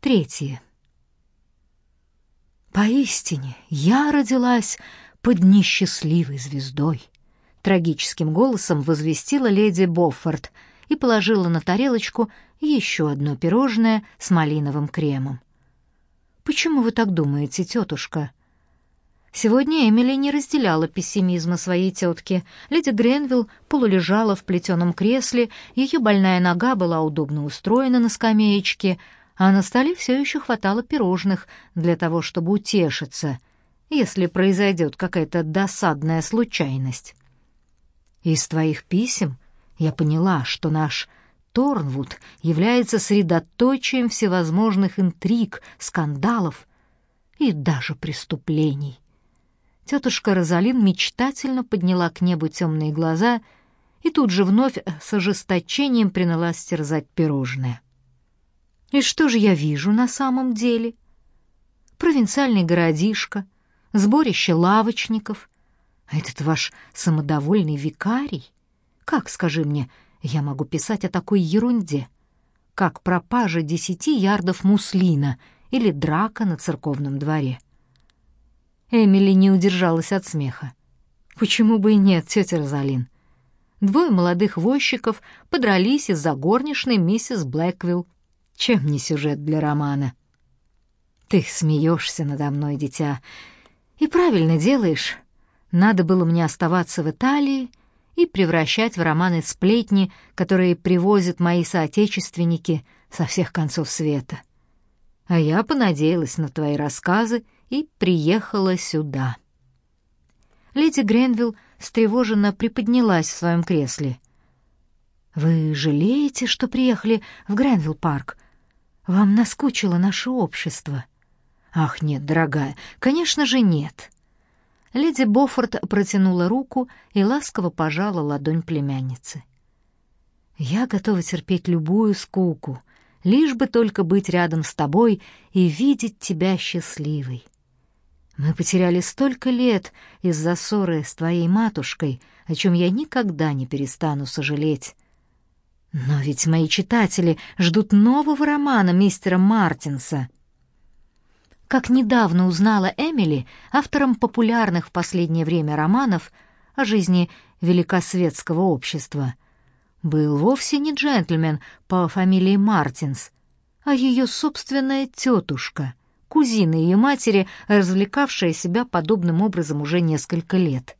Третье. Поистине, я родилась под несчастливой звездой, трагическим голосом возвестила леди Боффорд и положила на тарелочку еще одно пирожное с малиновым кремом. Почему вы так думаете, тетушка? Сегодня Эмили не разделяла пессимизма своей тетки. Леди Гренвилл полулежала в плетеном кресле, ее больная нога была удобно устроена на скамеечке, а на столе все еще хватало пирожных для того, чтобы утешиться, если произойдет какая-то досадная случайность. Из твоих писем я поняла, что наш Торнвуд является средоточием всевозможных интриг, скандалов и даже преступлений. Тетушка Розалин мечтательно подняла к небу темные глаза и тут же вновь с ожесточением принялась терзать пирожное. И что же я вижу на самом деле? Провинциальный городишко, сборище лавочников, а этот ваш самодовольный викарий? Как, скажи мне, я могу писать о такой ерунде? Как пропажа десяти ярдов муслина или драка на церковном дворе? — Эмили не удержалась от смеха. Почему бы и нет, тетя Розалин? Двое молодых возчиков подрались из-за горничной миссис Блэквилл. Чем не сюжет для романа? Ты смеешься надо мной, дитя, и правильно делаешь. Надо было мне оставаться в Италии и превращать в романы сплетни, которые привозят мои соотечественники со всех концов света. А я понадеялась на твои рассказы и приехала сюда. Леди Гренвилл встревоженно приподнялась в своем кресле. «Вы жалеете, что приехали в Гренвилл-парк? Вам наскучило наше общество?» «Ах, нет, дорогая, конечно же нет». Леди Боффорд протянула руку и ласково пожала ладонь племянницы. «Я готова терпеть любую скуку, лишь бы только быть рядом с тобой и видеть тебя счастливой. Мы потеряли столько лет из-за ссоры с твоей матушкой, о чем я никогда не перестану сожалеть. Но ведь мои читатели ждут нового романа мистера Мартинса. Как недавно узнала Эмили, автором популярных в последнее время романов о жизни великосветского общества, был вовсе не джентльмен по фамилии Мартинс, а ее собственная тетушка — кузина ее матери, развлекавшая себя подобным образом уже несколько лет.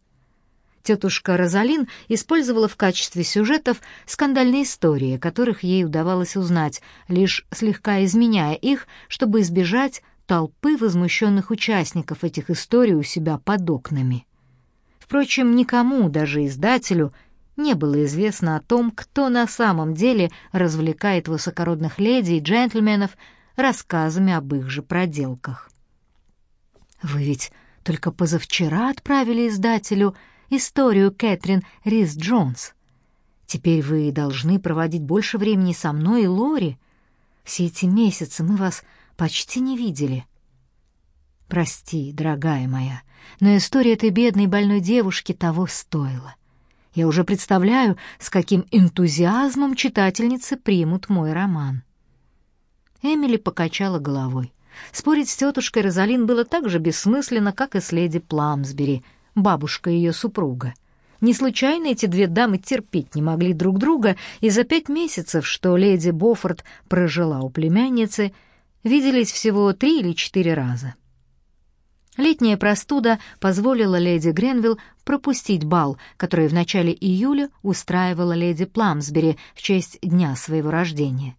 Тетушка Розалин использовала в качестве сюжетов скандальные истории, которых ей удавалось узнать, лишь слегка изменяя их, чтобы избежать толпы возмущенных участников этих историй у себя под окнами. Впрочем, никому, даже издателю, не было известно о том, кто на самом деле развлекает высокородных леди и джентльменов рассказами об их же проделках. Вы ведь только позавчера отправили издателю историю Кэтрин Рис Джонс. Теперь вы должны проводить больше времени со мной и Лори. Все эти месяцы мы вас почти не видели. Прости, дорогая моя, но история этой бедной больной девушки того стоила. Я уже представляю, с каким энтузиазмом читательницы примут мой роман. Эмили покачала головой. Спорить с тетушкой Розалин было так же бессмысленно, как и с леди Пламсбери, бабушкой ее супруга. Не случайно эти две дамы терпеть не могли друг друга, и за пять месяцев, что леди Боффорд прожила у племянницы, виделись всего три или четыре раза. Летняя простуда позволила леди Гренвилл пропустить бал, который в начале июля устраивала леди Пламсбери в честь дня своего рождения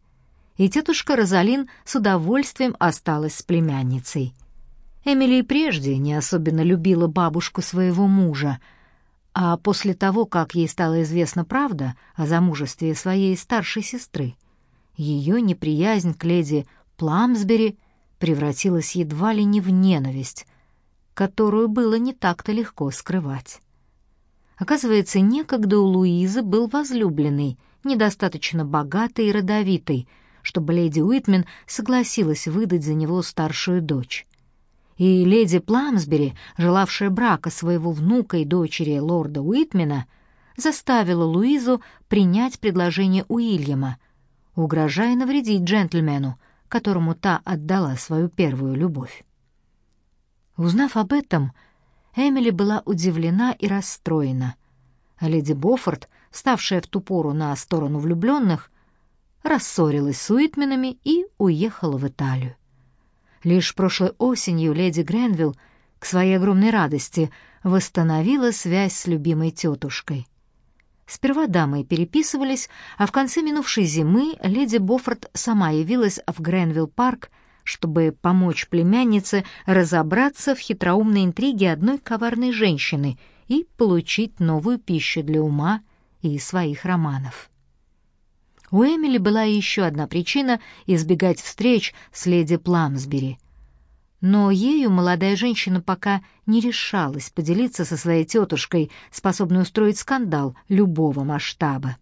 и тетушка Розалин с удовольствием осталась с племянницей. Эмили и прежде не особенно любила бабушку своего мужа, а после того, как ей стала известна правда о замужестве своей старшей сестры, ее неприязнь к леди Пламсбери превратилась едва ли не в ненависть, которую было не так-то легко скрывать. Оказывается, некогда у Луизы был возлюбленный, недостаточно богатый и родовитый, чтобы леди Уитмен согласилась выдать за него старшую дочь. И леди Пламсбери, желавшая брака своего внука и дочери лорда Уитмена, заставила Луизу принять предложение Уильяма, угрожая навредить джентльмену, которому та отдала свою первую любовь. Узнав об этом, Эмили была удивлена и расстроена, а леди Боффорд, ставшая в ту пору на сторону влюбленных, рассорилась с Уитменами и уехала в Италию. Лишь прошлой осенью леди Гренвилл к своей огромной радости восстановила связь с любимой тетушкой. Сперва дамы переписывались, а в конце минувшей зимы леди Боффорд сама явилась в Гренвилл-парк, чтобы помочь племяннице разобраться в хитроумной интриге одной коварной женщины и получить новую пищу для ума и своих романов. У Эмили была еще одна причина избегать встреч с леди Пламсбери. Но ею молодая женщина пока не решалась поделиться со своей тетушкой, способной устроить скандал любого масштаба.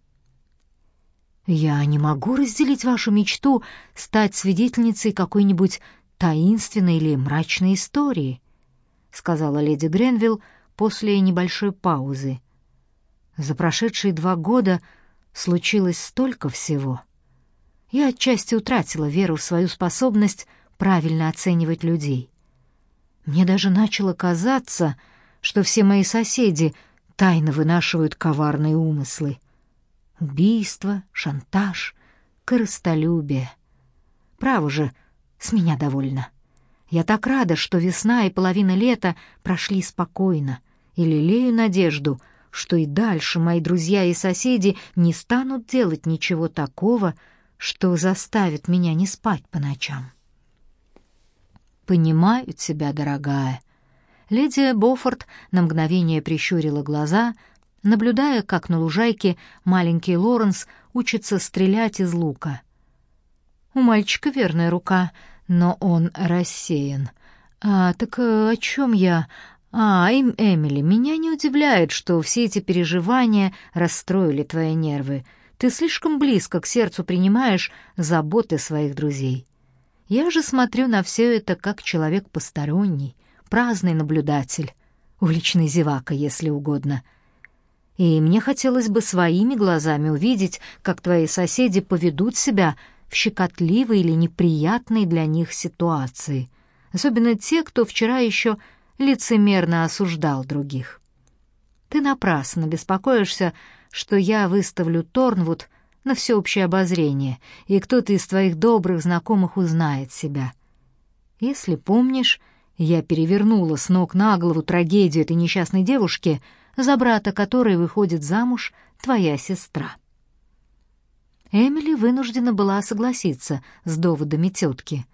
«Я не могу разделить вашу мечту стать свидетельницей какой-нибудь таинственной или мрачной истории», — сказала леди Гренвилл после небольшой паузы. «За прошедшие два года случилось столько всего. Я отчасти утратила веру в свою способность правильно оценивать людей. Мне даже начало казаться, что все мои соседи тайно вынашивают коварные умыслы. Убийство, шантаж, корыстолюбие. Право же, с меня довольно. Я так рада, что весна и половина лета прошли спокойно, и лелею надежду, что и дальше мои друзья и соседи не станут делать ничего такого, что заставит меня не спать по ночам. Понимаю тебя, дорогая. Леди Боффорд на мгновение прищурила глаза, наблюдая, как на лужайке маленький Лоренс учится стрелять из лука. У мальчика верная рука, но он рассеян. А так э, о чем я? «А, им, Эмили, меня не удивляет, что все эти переживания расстроили твои нервы. Ты слишком близко к сердцу принимаешь заботы своих друзей. Я же смотрю на все это как человек посторонний, праздный наблюдатель, уличный зевака, если угодно. И мне хотелось бы своими глазами увидеть, как твои соседи поведут себя в щекотливой или неприятной для них ситуации, особенно те, кто вчера еще лицемерно осуждал других. Ты напрасно беспокоишься, что я выставлю Торнвуд на всеобщее обозрение, и кто-то из твоих добрых знакомых узнает себя. Если помнишь, я перевернула с ног на голову трагедию этой несчастной девушки, за брата которой выходит замуж твоя сестра. Эмили вынуждена была согласиться с доводами тетки.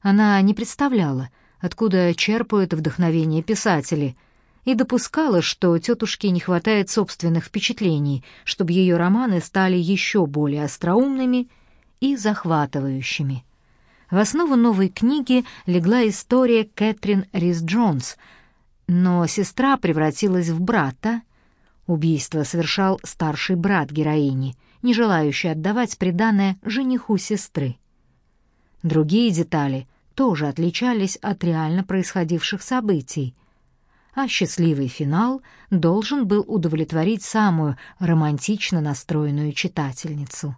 Она не представляла, откуда черпают вдохновение писатели, и допускала, что тетушке не хватает собственных впечатлений, чтобы ее романы стали еще более остроумными и захватывающими. В основу новой книги легла история Кэтрин Рис Джонс, но сестра превратилась в брата. Убийство совершал старший брат героини, не желающий отдавать приданое жениху сестры. Другие детали — тоже отличались от реально происходивших событий. А счастливый финал должен был удовлетворить самую романтично настроенную читательницу.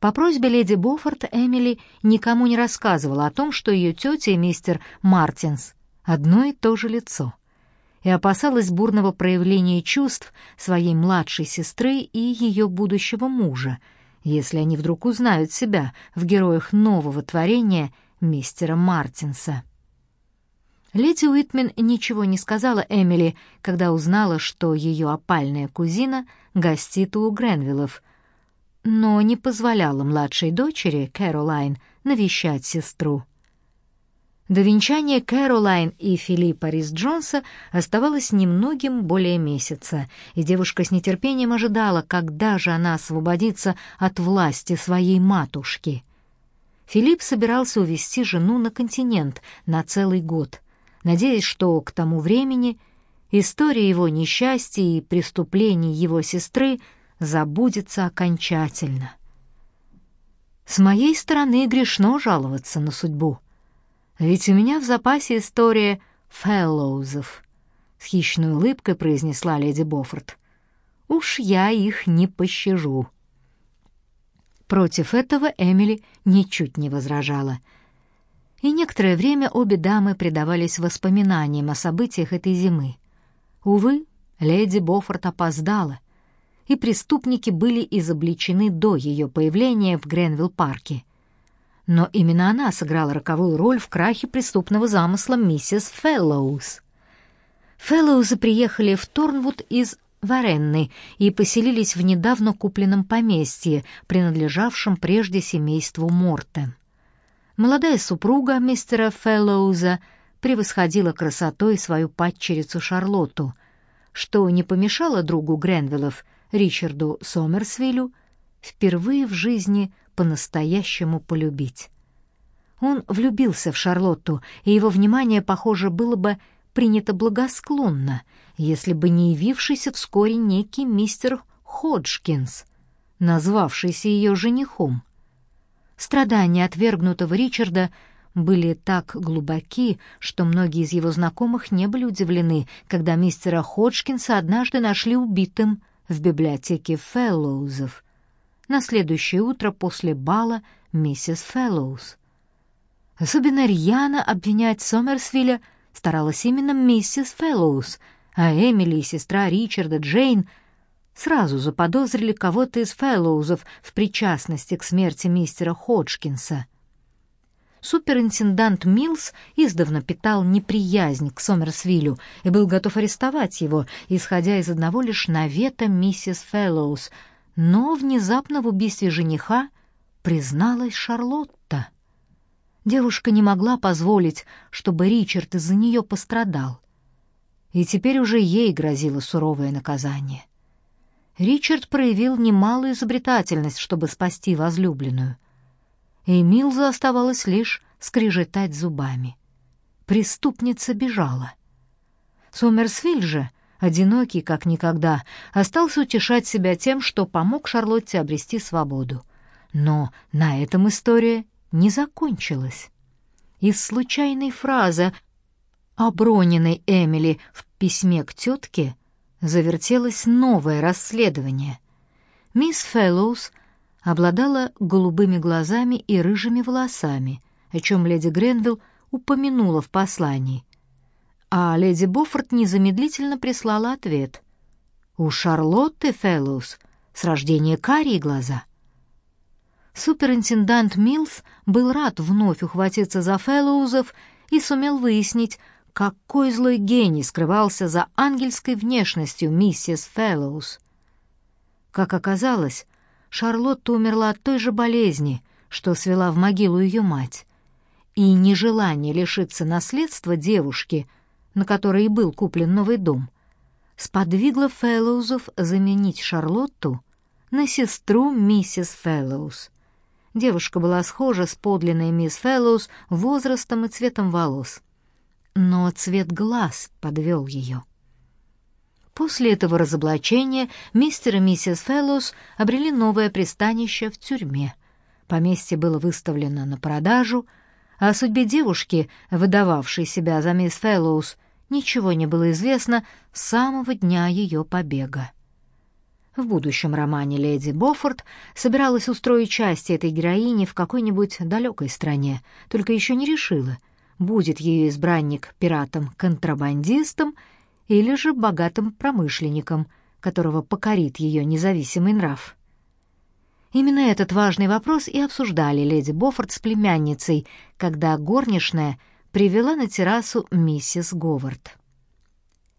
По просьбе леди Боффорд Эмили никому не рассказывала о том, что ее тетя и мистер Мартинс одно и то же лицо, и опасалась бурного проявления чувств своей младшей сестры и ее будущего мужа, если они вдруг узнают себя в героях нового творения мистера Мартинса. Леди Уитмен ничего не сказала Эмили, когда узнала, что ее опальная кузина гостит у Гренвиллов, но не позволяла младшей дочери, Кэролайн, навещать сестру. До венчания Кэролайн и Филиппа Рис-Джонса оставалось немногим более месяца, и девушка с нетерпением ожидала, когда же она освободится от власти своей матушки — Филипп собирался увезти жену на континент на целый год, надеясь, что к тому времени история его несчастья и преступлений его сестры забудется окончательно. С моей стороны грешно жаловаться на судьбу. Ведь у меня в запасе история Фэллоузов, с хищной улыбкой произнесла леди Боффорд. Уж я их не пощажу. Против этого Эмили ничуть не возражала. И некоторое время обе дамы предавались воспоминаниям о событиях этой зимы. Увы, леди Боффорд опоздала, и преступники были изобличены до ее появления в Гренвилл-парке. Но именно она сыграла роковую роль в крахе преступного замысла миссис Фэллоус. Фэллоузы приехали в Торнвуд из Варенны и поселились в недавно купленном поместье, принадлежавшем прежде семейству Морте. Молодая супруга мистера Фэллоуза превосходила красотой свою падчерицу Шарлотту, что не помешало другу Гренвиллов, Ричарду Сомерсвиллю, впервые в жизни по-настоящему полюбить. Он влюбился в Шарлотту, и его внимание, похоже, было бы принято благосклонно, если бы не явившийся вскоре некий мистер Ходжкинс, назвавшийся ее женихом. Страдания отвергнутого Ричарда были так глубоки, что многие из его знакомых не были удивлены, когда мистера Ходжкинса однажды нашли убитым в библиотеке Фэллоузов на следующее утро после бала миссис Фэллоуз. Особенно рьяно обвинять Сомерсвилля старалась именно миссис Фэллоус, а Эмили и сестра Ричарда Джейн сразу заподозрили кого-то из Фэллоузов в причастности к смерти мистера Ходжкинса. Суперинтендант Милс издавна питал неприязнь к Сомерсвиллю и был готов арестовать его, исходя из одного лишь навета миссис Фэллоус, но внезапно в убийстве жениха призналась Шарлотта. Девушка не могла позволить, чтобы Ричард из-за нее пострадал. И теперь уже ей грозило суровое наказание. Ричард проявил немалую изобретательность, чтобы спасти возлюбленную. И Милзу оставалось лишь скрежетать зубами. Преступница бежала. Сомерсвиль же, одинокий как никогда, остался утешать себя тем, что помог Шарлотте обрести свободу. Но на этом история не закончилась. Из случайной фразы оброненной Эмили в письме к тетке завертелось новое расследование. Мисс Фэллоус обладала голубыми глазами и рыжими волосами, о чем леди Гренвилл упомянула в послании. А леди Боффорд незамедлительно прислала ответ. «У Шарлотты Фэллоус с рождения карие глаза». Суперинтендант Милс был рад вновь ухватиться за Фэллоузов и сумел выяснить, какой злой гений скрывался за ангельской внешностью миссис Фэллоуз. Как оказалось, Шарлотта умерла от той же болезни, что свела в могилу ее мать, и нежелание лишиться наследства девушки, на которой и был куплен новый дом, сподвигло Фэллоузов заменить Шарлотту на сестру миссис Фэллоуз. Девушка была схожа с подлинной мисс Фэллоус возрастом и цветом волос. Но цвет глаз подвел ее. После этого разоблачения мистер и миссис Фэллоус обрели новое пристанище в тюрьме. Поместье было выставлено на продажу, а о судьбе девушки, выдававшей себя за мисс Фэллоус, ничего не было известно с самого дня ее побега. В будущем романе леди Боффорд собиралась устроить часть этой героини в какой-нибудь далекой стране, только еще не решила, будет ее избранник пиратом-контрабандистом или же богатым промышленником, которого покорит ее независимый нрав. Именно этот важный вопрос и обсуждали леди Боффорд с племянницей, когда горничная привела на террасу миссис Говард.